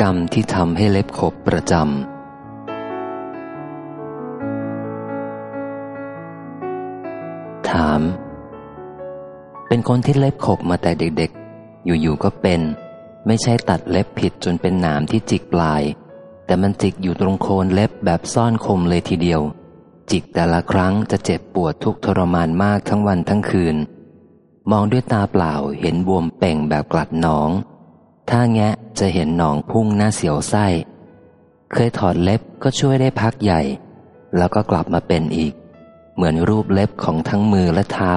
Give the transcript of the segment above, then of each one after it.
กรรมที่ทำให้เล็บขบประจำ ถาม เป็นคนที่เล็บขบมาแต่เด็กๆ อยู่ๆ ก็เป็น ไม่ใช่ตัดเล็บผิดจนเป็นหนามที่จิกปลาย แต่มันจิกอยู่ตรงโคนเล็บแบบซ่อนคมเลยทีเดียว จิกแต่ละครั้งจะเจ็บปวดทุกทรมานมากทั้งวันทั้งคืน มองด้วยตาเปล่าเห็นบวมเป่งแบบกลัดหนอง ถ้าแงะจะเห็นหนองพุ่งหน้าเสียวไส้ เคยถอดเล็บก็ช่วยได้พักใหญ่ แล้วก็กลับมาเป็นอีก เหมือนรูปเล็บของทั้งมือและเท้า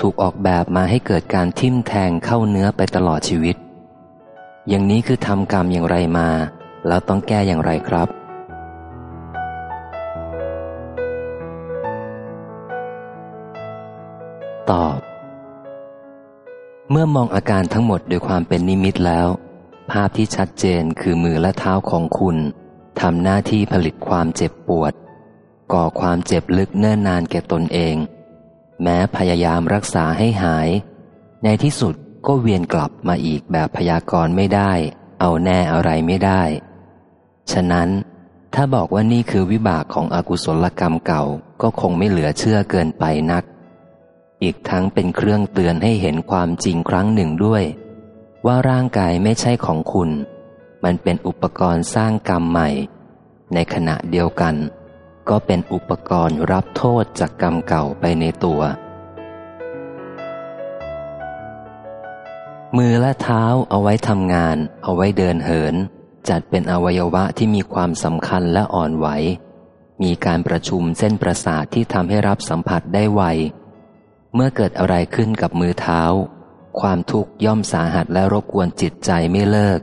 ถูกออกแบบมาให้เกิดการทิ่มแทงเข้าเนื้อไปตลอดชีวิต อย่างนี้คือทำกรรมอย่างไรมา แล้วต้องแก้อย่างไรครับตอบ เมื่อมองอาการทั้งหมดด้วยความเป็นนิมิตแล้ว ภาพที่ชัดเจนคือมือและเท้าของคุณทำหน้าที่ผลิตความเจ็บปวด ก่อความเจ็บลึกเนิ่นนานแก่ตนเอง แม้พยายามรักษาให้หาย ในที่สุดก็เวียนกลับมาอีกแบบพยากรณ์ไม่ได้ เอาแน่อะไรไม่ได้ ฉะนั้น ถ้าบอกว่านี่คือวิบากของอกุศลกรรมเก่าก็คงไม่เหลือเชื่อเกินไปนัก อีกทั้งเป็นเครื่องเตือนให้เห็นความจริงครั้งหนึ่งด้วย ว่าร่างกายไม่ใช่ของคุณ มันเป็นอุปกรณ์สร้างกรรมใหม่ ในขณะเดียวกัน ก็เป็นอุปกรณ์รับโทษจากกรรมเก่าไปในตัว มือและเท้าเอาไว้ทำงาน เอาไว้เดินเหิน จัดเป็นอวัยวะที่มีความสำคัญและอ่อนไหว มีการประชุมเส้นประสาทที่ทำให้รับสัมผัสได้ไว เมื่อเกิดอะไรขึ้นกับมือเท้า ความทุกข์ย่อมสาหัสและรบกวนจิตใจไม่เลิก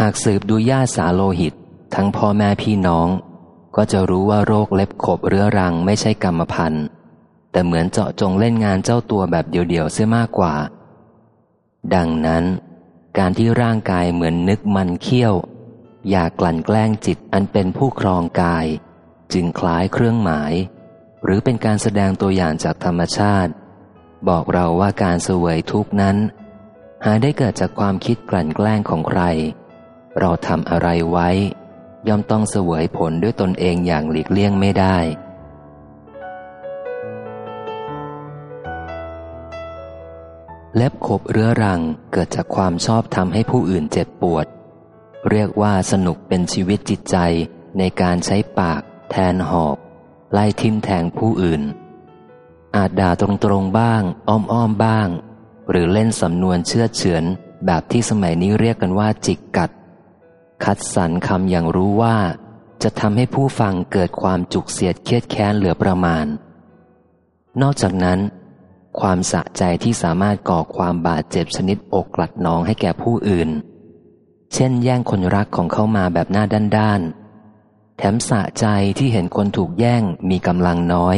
หากสืบดูญาติสาโลหิต ทั้งพ่อแม่พี่น้อง ก็จะรู้ว่าโรคเล็บขบเรื้อรังไม่ใช่กรรมพันธุ์แต่เหมือนเจาะจงเล่นงานเจ้าตัวแบบเดียวๆเสียมากกว่า ดังนั้น การที่ร่างกายเหมือนนึกมันเขี้ยว อยากกลั่นแกล้งจิตอันเป็นผู้ครองกาย จึงคล้ายเครื่องหมาย หรือเป็นการแสดงตัวอย่างจากธรรมชาติ บอกเราว่าการเสวยทุกนั้น หาได้เกิดจากความคิดกลั่นแกล้งของใคร เราทำอะไรไว้ ย่อมต้องเสวยผลด้วยตนเองอย่างหลีกเลี่ยงไม่ได้เล็บขบเรื้อรังเกิดจากความชอบทำให้ผู้อื่นเจ็บปวด เรียกว่าสนุกเป็นชีวิตจิตใจในการใช้ปากแทนหอก ไล่ทิมแทงผู้อื่น อาจด่าตรงๆบ้าง อ้อมๆบ้าง หรือเล่นสำนวนเชื่อเฉือนแบบที่สมัยนี้เรียกกันว่าจิกกัด คัดสรรคำอย่างรู้ว่า จะทำให้ผู้ฟังเกิดความจุกเสียดเครียดแค้นเหลือประมาณ นอกจากนั้น ความสะใจที่สามารถก่อความบาดเจ็บชนิดอกกลัดน้องให้แก่ผู้อื่น เช่นแย่งคนรักของเขามาแบบหน้าด้านๆ แถมสะใจที่เห็นคนถูกแย่งมีกำลังน้อย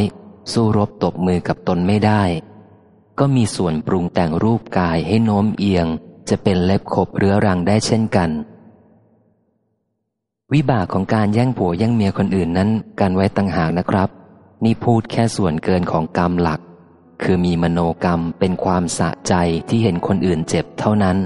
สู้รบตบมือกับตนไม่ได้ ก็มีส่วนปรุงแต่งรูปกายให้โน้มเอียง จะเป็นเล็บขบเรื้อรังได้เช่นกัน วิบากของการแย่งผัวแย่งเมียคนอื่นนั้นการไว้ตังหากนะครับ นี่พูดแค่ส่วนเกินของกรรมหลัก คือมีมโนกรรมเป็นความสะใจที่เห็นคนอื่นเจ็บเท่านั้น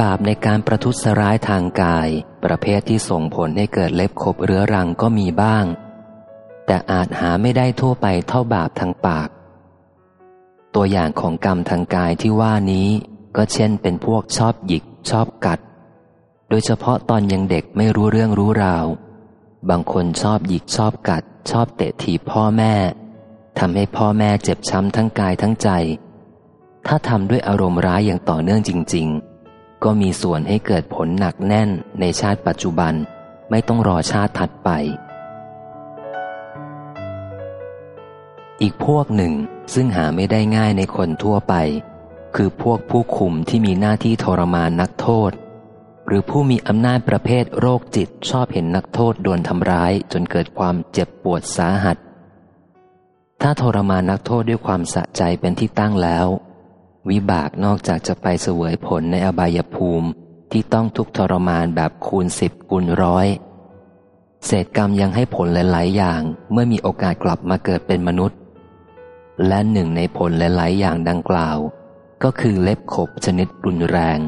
บาปในการประทุษร้ายทางกาย ประเภทที่ส่งผลให้เกิดเล็บขบเรื้อรังก็มีบ้าง แต่อาจหาไม่ได้ทั่วไปเท่าบาปทางปาก ตัวอย่างของกรรมทางกายที่ว่านี้ก็เช่นเป็นพวกชอบหยิกชอบกัด โดยเฉพาะตอนยังเด็กไม่รู้เรื่องรู้ราว บางคนชอบหยิกชอบกัด ชอบเตะถีบพ่อแม่ทำให้พ่อแม่เจ็บช้ำทั้งกายทั้งใจ ถ้าทำด้วยอารมณ์ร้ายอย่างต่อเนื่องจริง ๆ ก็มีส่วนให้เกิดผลหนักแน่นในชาติปัจจุบันไม่ต้องรอชาติถัดไป อีกพวกหนึ่งซึ่งหาไม่ได้ง่ายในคนทั่วไป คือพวกผู้คุมที่มีหน้าที่ทรมานนักโทษ หรือผู้มีอำนาจประเภทโรคจิตชอบเห็นนักโทษโดนทำร้ายจนเกิดความเจ็บปวดสาหัส ถ้าทรมานนักโทษด้วยความสะใจเป็นที่ตั้งแล้ว วิบากนอกจากจะไปเสวยผลในอบายภูมิที่ต้องทุกทรมานแบบคูณสิบคูณร้อยเศษกรรมยังให้ผลหลาย ๆ อย่างเมื่อมีโอกาสกลับมาเกิดเป็นมนุษย์ และหนึ่งในผลหลาย ๆ อย่างดังกล่าว ก็คือเล็บขบชนิดรุนแรง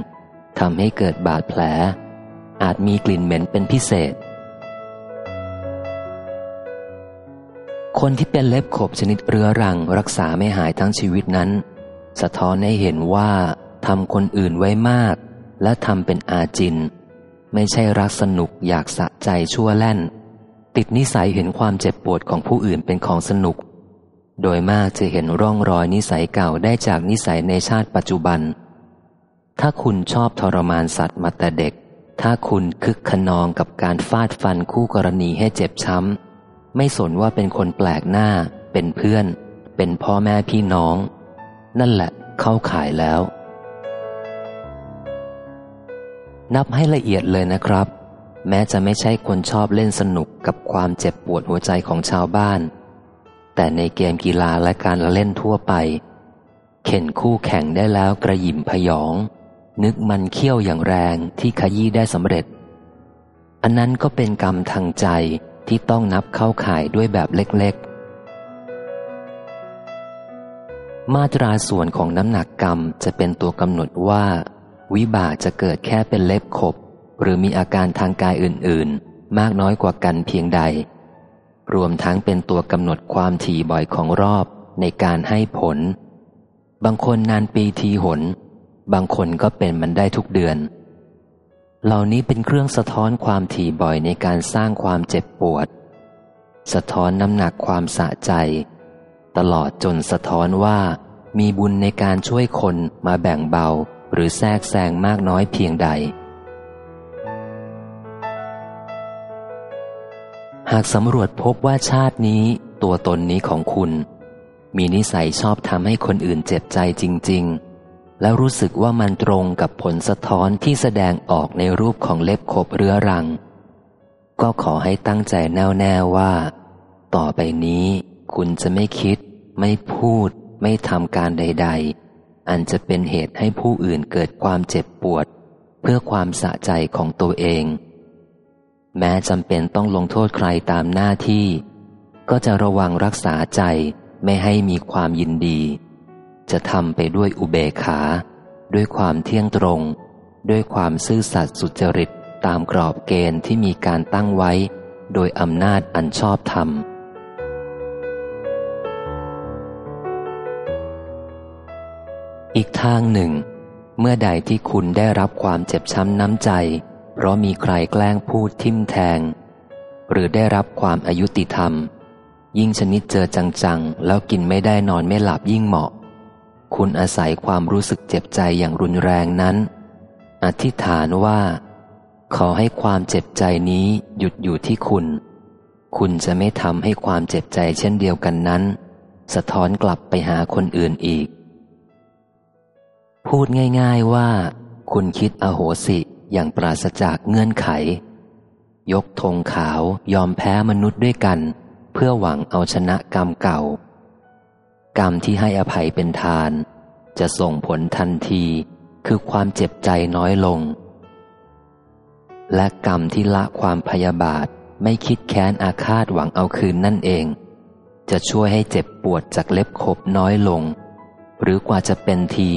ทำให้เกิดบาดแผล อาจมีกลิ่นเหม็นเป็นพิเศษ คนที่เป็นเล็บขบชนิดเรื้อรังรักษาไม่หายทั้งชีวิตนั้น สะท้อนให้เห็นว่าทำคนอื่นไว้มาก และทำเป็นอาจิน ไม่ใช่รักสนุกอยากสะใจชั่วแล่น ติดนิสัยเห็นความเจ็บปวดของผู้อื่นเป็นของสนุก โดยมากจะเห็นร่องรอยนิสัยเก่าได้จากนิสัยในชาติปัจจุบัน ถ้าคุณชอบทรมานสัตว์มาแต่เด็ก ถ้าคุณคึกขนองกับการฟาดฟันคู่กรณีให้เจ็บช้ำ ไม่สนว่าเป็นคนแปลกหน้า เป็นเพื่อน เป็นพ่อแม่พี่น้อง นั่นแหละเข้าขายแล้ว นับให้ละเอียดเลยนะครับ แม้จะไม่ใช่คนชอบเล่นสนุกกับความเจ็บปวดหัวใจของชาวบ้าน แต่ในเกมกีฬาและการละเล่นทั่วไป เข็นคู่แข่งได้แล้วกระยิมพยอง นึกมันเขี้ยวอย่างแรงที่ขยี้ได้สำเร็จ อันนั้นก็เป็นกรรมทางใจที่ต้องนับเข้าข่ายด้วยแบบเล็กๆ มาตราส่วนของน้ำหนักกรรมจะเป็นตัวกำหนดว่า วิบากจะเกิดแค่เป็นเล็บขบ หรือมีอาการทางกายอื่น ๆ มากน้อยกว่ากันเพียงใด รวมทั้งเป็นตัวกำหนดความถี่บ่อยของรอบในการให้ผล บางคนนานปีทีหน บางคนก็เป็นมันได้ทุกเดือน เหล่านี้เป็นเครื่องสะท้อนความถี่บ่อยในการสร้างความเจ็บปวด สะท้อนน้ำหนักความสะใจ ตลอดจนสะท้อนว่า มีบุญในการช่วยคนมาแบ่งเบาหรือแทรกแซงมากน้อยเพียงใด หากสำรวจพบว่าชาตินี้ตัวตนนี้ของคุณ มีนิสัยชอบทำให้คนอื่นเจ็บใจจริง ๆ แล้วรู้สึกว่ามันตรงกับผลสะท้อนที่แสดงออกในรูปของเล็บขบเรื้อรัง ก็ขอให้ตั้งใจแน่วแน่ว่า ต่อไปนี้คุณจะไม่คิด ไม่พูด ไม่ทำการใด ๆ อันจะเป็นเหตุให้ผู้อื่นเกิดความเจ็บปวด เพื่อความสะใจของตัวเอง แม้จำเป็นต้องลงโทษใครตามหน้าที่ ก็จะระวังรักษาใจไม่ให้มีความยินดี จะทำไปด้วยอุเบกขา ด้วยความเที่ยงตรง ด้วยความซื่อสัตย์สุจริตตามกรอบเกณฑ์ที่มีการตั้งไว้ โดยอำนาจอันชอบธรรม อีกทางหนึ่ง เมื่อใดที่คุณได้รับความเจ็บช้ำน้ำใจ เพราะมีใครแกล้งพูดทิมแทง หรือได้รับความอายุติธรรม ยิ่งชนิดเจอจังๆ แล้วกินไม่ได้นอนไม่หลับยิ่งเหมาะ คุณอาศัยความรู้สึกเจ็บใจอย่างรุนแรงนั้น อธิษฐานว่า ขอให้ความเจ็บใจนี้หยุดอยู่ที่คุณ คุณจะไม่ทำให้ความเจ็บใจเช่นเดียวกันนั้น สะท้อนกลับไปหาคนอื่นอีก พูดง่ายๆว่า คุณคิดอโหสิอย่างปราศจากเงื่อนไข ยกธงขาวยอมแพ้มนุษย์ด้วยกัน เพื่อหวังเอาชนะกรรมเก่า กรรมที่ให้อภัยเป็นทาน จะส่งผลทันทีคือความเจ็บใจน้อยลง และกรรมที่ละความพยาบาทไม่คิดแค้นอาฆาตหวังเอาคืนนั่นเอง จะช่วยให้เจ็บปวดจากเล็บขบน้อยลง หรือกว่าจะเป็นที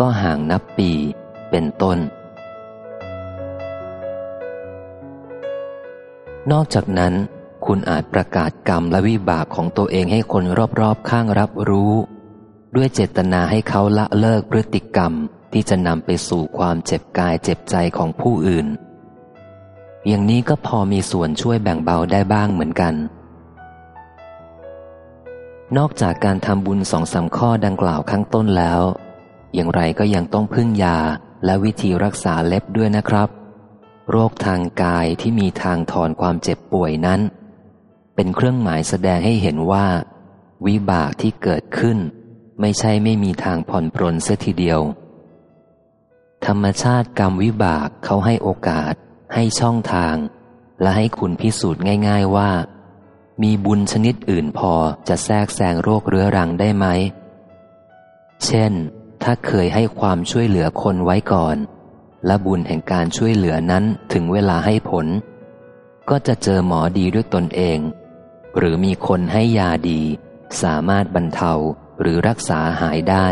ก็ห่างนับปีเป็นต้น นอกจากนั้น คุณอาจประกาศกรรมและวิบากของตัวเองให้คนรอบๆข้างรับรู้ ด้วยเจตนาให้เขาละเลิกพฤติกรรมที่จะนำไปสู่ความเจ็บกายเจ็บใจของผู้อื่น อย่างนี้ก็พอมีส่วนช่วยแบ่งเบาได้บ้างเหมือนกัน นอกจากการทำบุญสองสาข้อดังกล่าวข้างต้นแล้ว อย่างไรก็ยังต้องพึ่งยาและวิธีรักษาเล็บด้วยนะครับ โรคทางกายที่มีทางถอนความเจ็บป่วยนั้น เป็นเครื่องหมายแสดงให้เห็นว่า วิบากที่เกิดขึ้น ไม่ใช่ไม่มีทางผ่อนปรนเสียทีเดียว ธรรมชาติกรรมวิบากเขาให้โอกาส ให้ช่องทาง และให้คุณพิสูจน์ง่าย ๆว่า มีบุญชนิดอื่นพอจะแทรกแซงโรคเรื้อรังได้ไหม เช่น ถ้าเคยให้ความช่วยเหลือคนไว้ก่อน และบุญแห่งการช่วยเหลือนั้นถึงเวลาให้ผล ก็จะเจอหมอดีด้วยตนเอง หรือมีคนให้ยาดี สามารถบรรเทาหรือรักษาหายได้